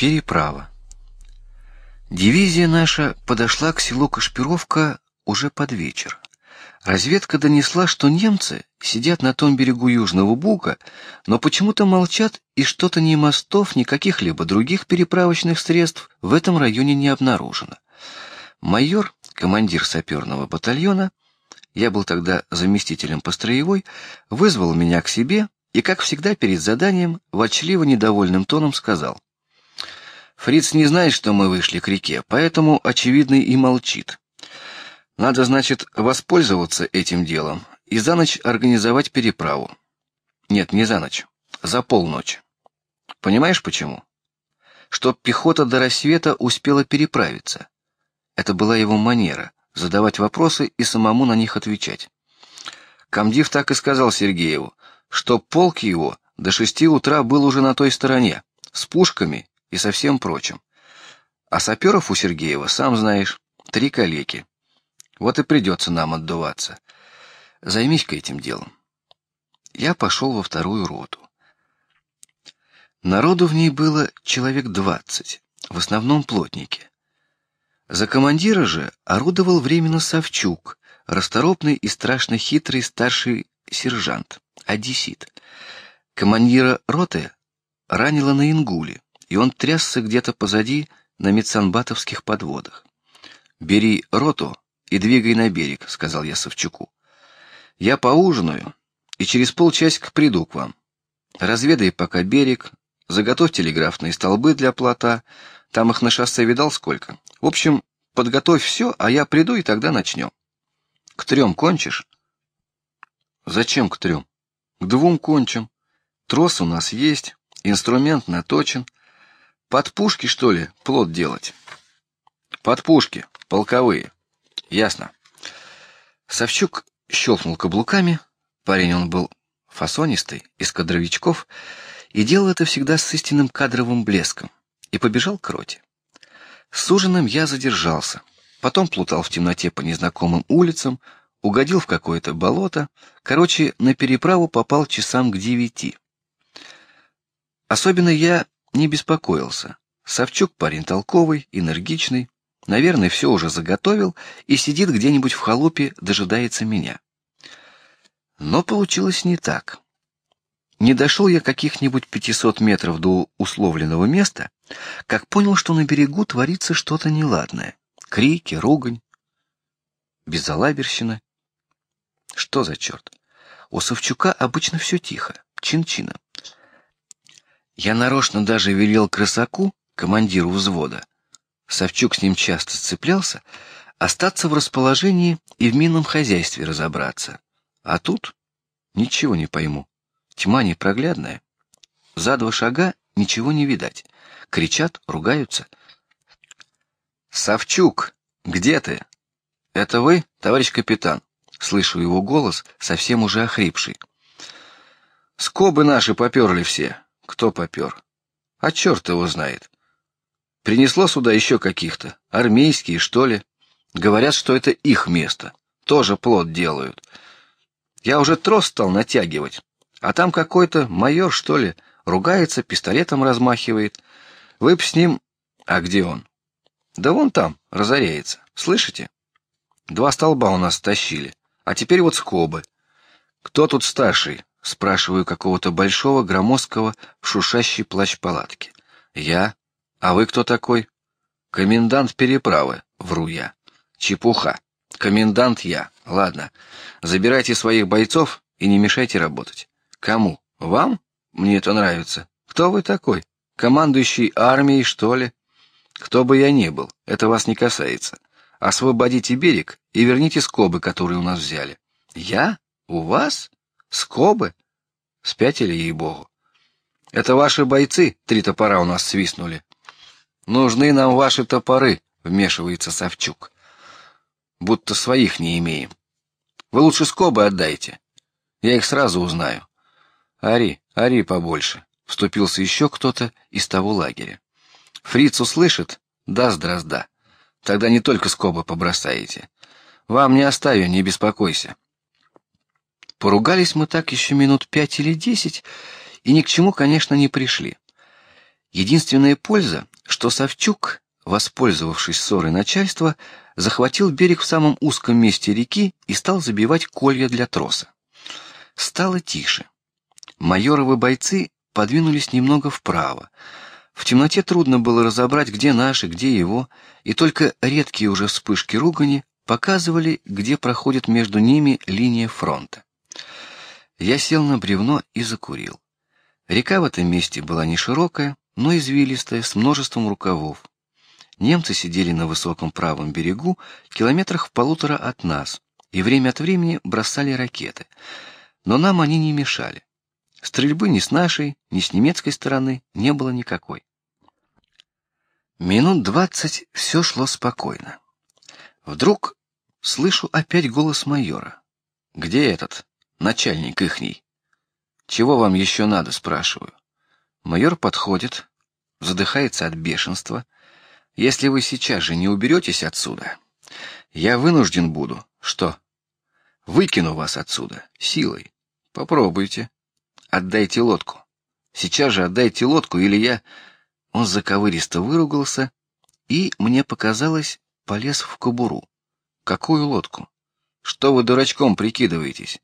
Переправа. Дивизия наша подошла к селу Кашпировка уже под вечер. Разведка донесла, что немцы сидят на том берегу Южного Буга, но почему-то молчат и что-то ни мостов, ни каких-либо других переправочных средств в этом районе не обнаружено. Майор, командир саперного батальона, я был тогда заместителем по строевой, вызвал меня к себе и, как всегда перед заданием, ворчливо недовольным тоном сказал: Фриц не знает, что мы вышли к реке, поэтому очевидно и молчит. Надо, значит, воспользоваться этим делом и за ночь организовать переправу. Нет, не за ночь, за полночь. Понимаешь почему? Чтоб пехота до рассвета успела переправиться. Это была его манера задавать вопросы и самому на них отвечать. Камдив так и сказал Сергееву, что полк его до шести утра был уже на той стороне с пушками и со всем прочим. А саперов у Сергеева, сам знаешь, три калеки. Вот и придется нам отдуваться. Займись-ка этим делом. Я пошел во вторую роту. Народу в ней было человек двадцать, в основном плотники. За командира же орудовал временно Савчук, расторопный и страшно хитрый старший сержант, одессит. Командира роты ранило на Ингуле и он трясся где-то позади на медсанбатовских подводах. Бери роту и двигай на берег, сказал я Савчуку. Я поужинаю и через полчасика приду к вам. Разведай пока берег, заготовь телеграфные столбы для плота, там их на шоссе видал сколько. В общем, подготовь все, а я приду и тогда начнем. К трем кончишь? Зачем к трем? К двум кончим. Трос у нас есть, инструмент наточен. Под пушки что ли плод делать? Под пушки, полковые. Ясно. Савчук щелкнул каблуками. Парень он был фасонистый, из кадровичков, и делал это всегда с истинным кадровым блеском. И побежал к роте. С ужином я задержался. Потом плутал в темноте по незнакомым улицам, угодил в какое-то болото. Короче, на переправу попал часам к девяти. Особенно я не беспокоился. Савчук парень толковый, энергичный, наверное, все уже заготовил и сидит где-нибудь в халупе, дожидается меня. Но получилось не так. Не дошел я каких-нибудь пятисот метров до условленного места, как понял, что на берегу творится что-то неладное: крики, ругань, безалаберщина. Что за черт? У Савчука обычно все тихо, чин-чином. Я нарочно даже велел крысаку, командиру взвода, Савчук с ним часто сцеплялся, остаться в расположении и в минном хозяйстве разобраться. А тут ничего не пойму. Тьма непроглядная. За два шага ничего не видать. Кричат, ругаются. Савчук, где ты? Это вы, товарищ капитан? Слышу его голос, совсем уже охрипший. Скобы наши поперли все. Кто попер? А черт его знает. Принесло сюда еще каких-то армейские, что ли? Говорят, что это их место. Тоже плод делают. Я уже трос стал натягивать, а там какой-то майор, что ли, ругается, пистолетом размахивает. Вы б с ним... А где он? Да вон там, разоряется. Слышите? Два столба у нас тащили, а теперь вот скобы. Кто тут старший? Спрашиваю какого-то большого громоздкого в шушащей плащ палатки. Я. А вы кто такой? Комендант переправы. Вру я. Чепуха. Комендант я. Ладно. Забирайте своих бойцов и не мешайте работать. Кому? Вам? Мне это нравится. Кто вы такой? Командующий армией, что ли? Кто бы я ни был, это вас не касается. Освободите берег и верните скобы, которые у нас взяли. Я? У вас? Скобы? Спятили ей богу. Это ваши бойцы три топора у нас свистнули. Нужны нам ваши топоры, вмешивается Савчук. Будто своих не имеем. Вы лучше скобы отдайте. Я их сразу узнаю. Ари, ари побольше. Вступился еще кто-то из того лагеря. Фриц услышит, даст дрозда. Тогда не только скобы побросаете. Вам не оставю, не беспокойся. Поругались мы так еще минут пять или десять, и ни к чему, конечно, не пришли. Единственная польза, что Савчук, воспользовавшись ссорой начальства, захватил берег в самом узком месте реки и стал забивать колья для троса. Стало тише. Майоровы бойцы подвинулись немного вправо. В темноте трудно было разобрать, где наши, где его, и только редкие уже вспышки ругани показывали, где проходит между ними линия фронта. Я сел на бревно и закурил. Река в этом месте была не широкая, но извилистая, с множеством рукавов. Немцы сидели на высоком правом берегу, километрах в полутора от нас, и время от времени бросали ракеты. Но нам они не мешали. Стрельбы ни с нашей, ни с немецкой стороны не было никакой. Минут двадцать все шло спокойно. Вдруг слышу опять голос майора. Где этот начальник ихний? Чего вам еще надо, спрашиваю. Майор подходит, задыхается от бешенства. Если вы сейчас же не уберетесь отсюда, я вынужден буду, что? Выкину вас отсюда силой. Попробуйте. Отдайте лодку. Сейчас же отдайте лодку, или я. Он заковыристо выругался, и мне показалось, полез в кобуру. Какую лодку? Что вы дурачком прикидываетесь?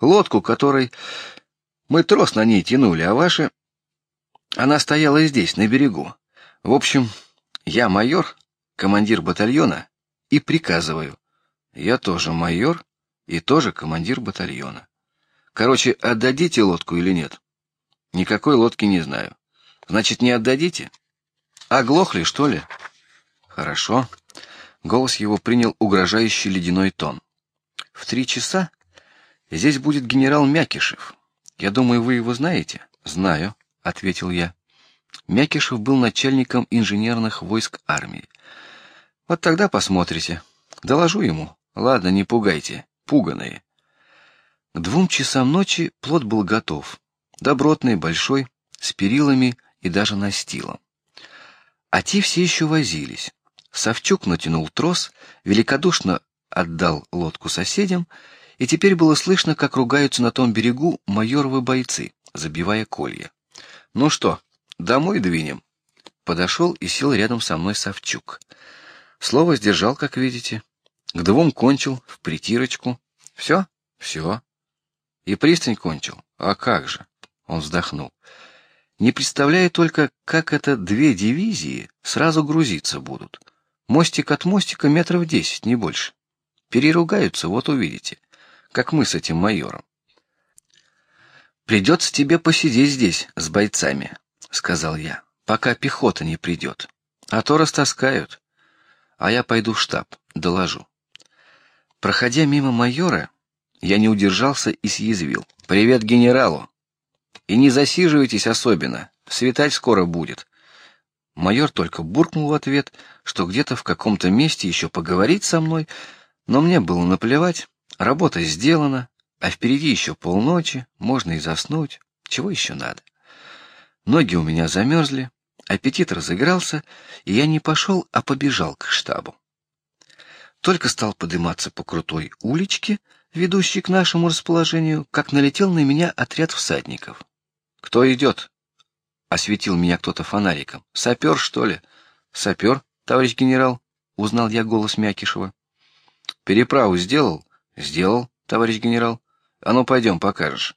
Лодку, которой мы трос на ней тянули, а ваша... Она стояла здесь, на берегу. В общем, я майор, командир батальона, и приказываю. Я тоже майор и тоже командир батальона. Короче, отдадите лодку или нет? Никакой лодки не знаю. Значит, не отдадите? Оглохли, что ли? Хорошо. Голос его принял угрожающий ледяной тон. В три часа здесь будет генерал Мякишев. Я думаю, вы его знаете. Знаю, ответил я. Мякишев был начальником инженерных войск армии. Вот тогда посмотрите. Доложу ему. Ладно, не пугайте, пуганые. К двум часам ночи плот был готов, добротный, большой, с перилами и даже настилом. А те все еще возились. Савчук натянул трос, великодушно отдал лодку соседям, и теперь было слышно, как ругаются на том берегу майоровы бойцы, забивая колья. Ну что, домой двинем? Подошел и сел рядом со мной Савчук. Слово сдержал, как видите. К двум кончил в притирочку. Все, все. И пристань кончил. А как же? Он вздохнул. Не представляю только, как это две дивизии сразу грузиться будут. Мостик от мостика метров десять, не больше. Переругаются, вот увидите, как мы с этим майором. Придется тебе посидеть здесь с бойцами, сказал я, пока пехота не придет, а то растаскают. А я пойду в штаб, доложу. Проходя мимо майора, я не удержался и съязвил: "Привет генералу! И не засиживайтесь особенно, светать скоро будет". Майор только буркнул в ответ, что где-то в каком-то месте еще поговорить со мной, но мне было наплевать. Работа сделана, а впереди еще полночи, можно и заснуть. Чего еще надо? Ноги у меня замерзли, аппетит разыгрался, и я не пошел, а побежал к штабу. Только стал подниматься по крутой уличке, ведущий к нашему расположению, как налетел на меня отряд всадников. Кто идет? Осветил меня кто-то фонариком. Сапер что ли? Сапер, товарищ генерал. Узнал я голос Мякишева. Переправу сделал? Сделал, товарищ генерал. А ну пойдем, покажешь.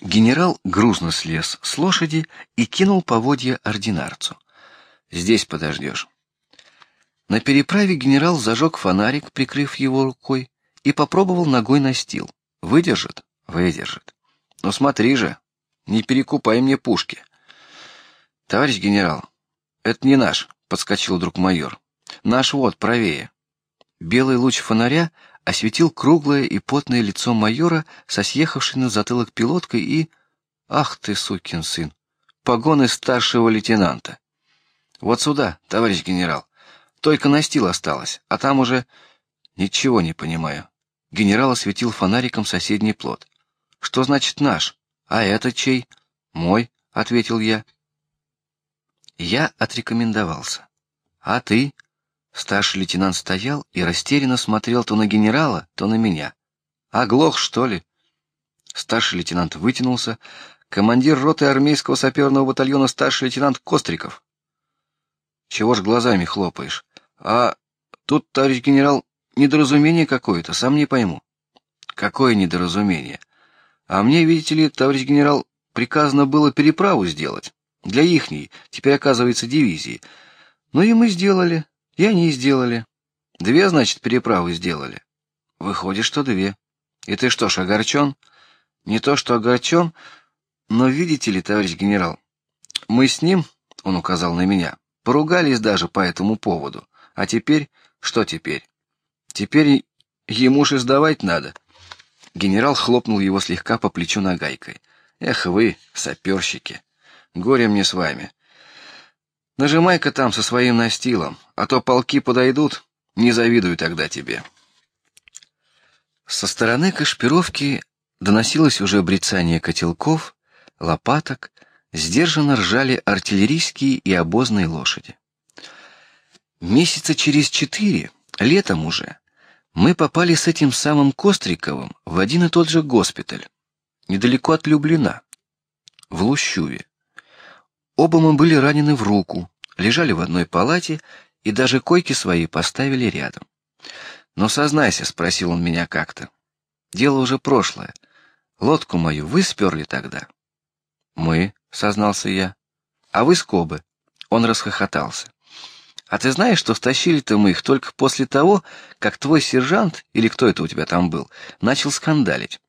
Генерал грузно слез с лошади и кинул поводья ординарцу. Здесь подождешь. На переправе генерал зажег фонарик, прикрыв его рукой, и попробовал ногой настил. Выдержит? Выдержит. Но смотри же, не перекупай мне пушки. Товарищ генерал, это не наш, подскочил вдруг майор. Наш вот правее. Белый луч фонаря осветил круглое и потное лицо майора со съехавшей на затылок пилоткой и, ах ты сукин сын, погоны старшего лейтенанта. Вот сюда, товарищ генерал. Только настил осталось, а там уже ничего не понимаю. Генерал осветил фонариком соседний плот. Что значит наш? А это чей? Мой, ответил я. Я отрекомендовался. А ты? Старший лейтенант стоял и растерянно смотрел то на генерала, то на меня. Оглох что ли? Старший лейтенант вытянулся. Командир роты армейского саперного батальона старший лейтенант Костриков. Чего ж глазами хлопаешь? А тут, товарищ генерал, недоразумение какое-то, сам не пойму. Какое недоразумение? А мне, видите ли, товарищ генерал, приказано было переправу сделать для ихней, теперь оказывается дивизии. Ну и мы сделали, и они сделали. Две, значит, переправы сделали. Выходит, что две. И ты что ж огорчен? Не то, что огорчен, но видите ли, товарищ генерал, мы с ним, он указал на меня, поругались даже по этому поводу. А теперь что теперь? Теперь ему же сдавать надо. Генерал хлопнул его слегка по плечу нагайкой. Эх вы, саперщики, горе мне с вами. Нажимай-ка там со своим настилом, а то полки подойдут, не завидую тогда тебе. Со стороны Кашпировки доносилось уже брецание котелков, лопаток, сдержанно ржали артиллерийские и обозные лошади. Месяца через четыре, летом уже, мы попали с этим самым Костриковым в один и тот же госпиталь, недалеко от Люблина, в Лущуве. Оба мы были ранены в руку, лежали в одной палате и даже койки свои поставили рядом. Но сознайся, спросил он меня как-то. Дело уже прошлое. Лодку мою вы сперли тогда. Мы, сознался я. А вы скобы. Он расхохотался. А ты знаешь, что стащили-то мы их только после того, как твой сержант или кто это у тебя там был начал скандалить.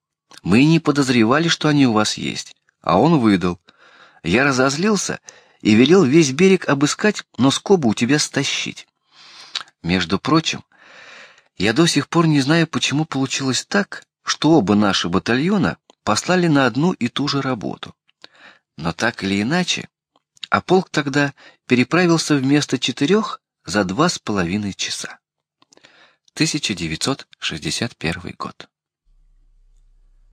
Мы не подозревали, что они у вас есть, а он выдал. Я разозлился и велел весь берег обыскать, но скобу у тебя стащить. Между прочим, я до сих пор не знаю, почему получилось так, что оба наши батальона послали на одну и ту же работу. Но так или иначе, а полк тогда переправился вместо четырех за два с половиной часа. 1961 год.